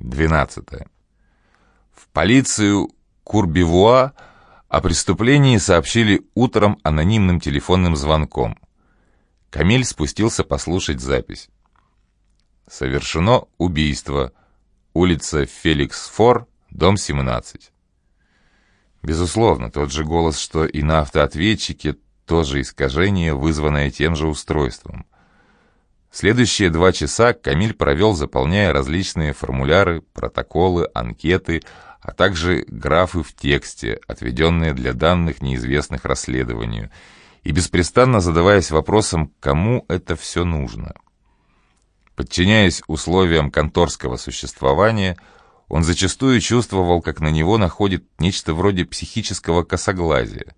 12. В полицию Курбивуа о преступлении сообщили утром анонимным телефонным звонком. Камиль спустился послушать запись. Совершено убийство. Улица Феликс Фор, дом 17. Безусловно, тот же голос, что и на автоответчике, тоже искажение, вызванное тем же устройством. Следующие два часа Камиль провел, заполняя различные формуляры, протоколы, анкеты, а также графы в тексте, отведенные для данных, неизвестных расследованию, и беспрестанно задаваясь вопросом, кому это все нужно. Подчиняясь условиям конторского существования, он зачастую чувствовал, как на него находит нечто вроде психического косоглазия.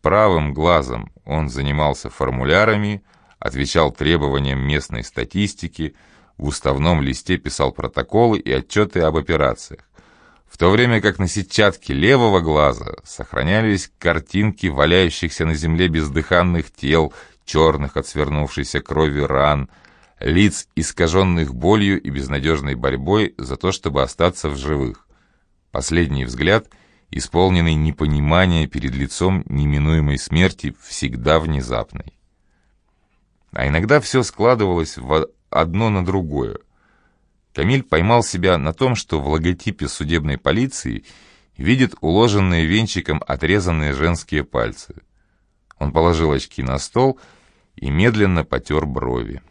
Правым глазом он занимался формулярами, отвечал требованиям местной статистики, в уставном листе писал протоколы и отчеты об операциях, в то время как на сетчатке левого глаза сохранялись картинки валяющихся на земле бездыханных тел, черных от свернувшейся крови ран, лиц, искаженных болью и безнадежной борьбой за то, чтобы остаться в живых. Последний взгляд, исполненный непонимания перед лицом неминуемой смерти, всегда внезапной. А иногда все складывалось в одно на другое. Камиль поймал себя на том, что в логотипе судебной полиции видит уложенные венчиком отрезанные женские пальцы. Он положил очки на стол и медленно потер брови.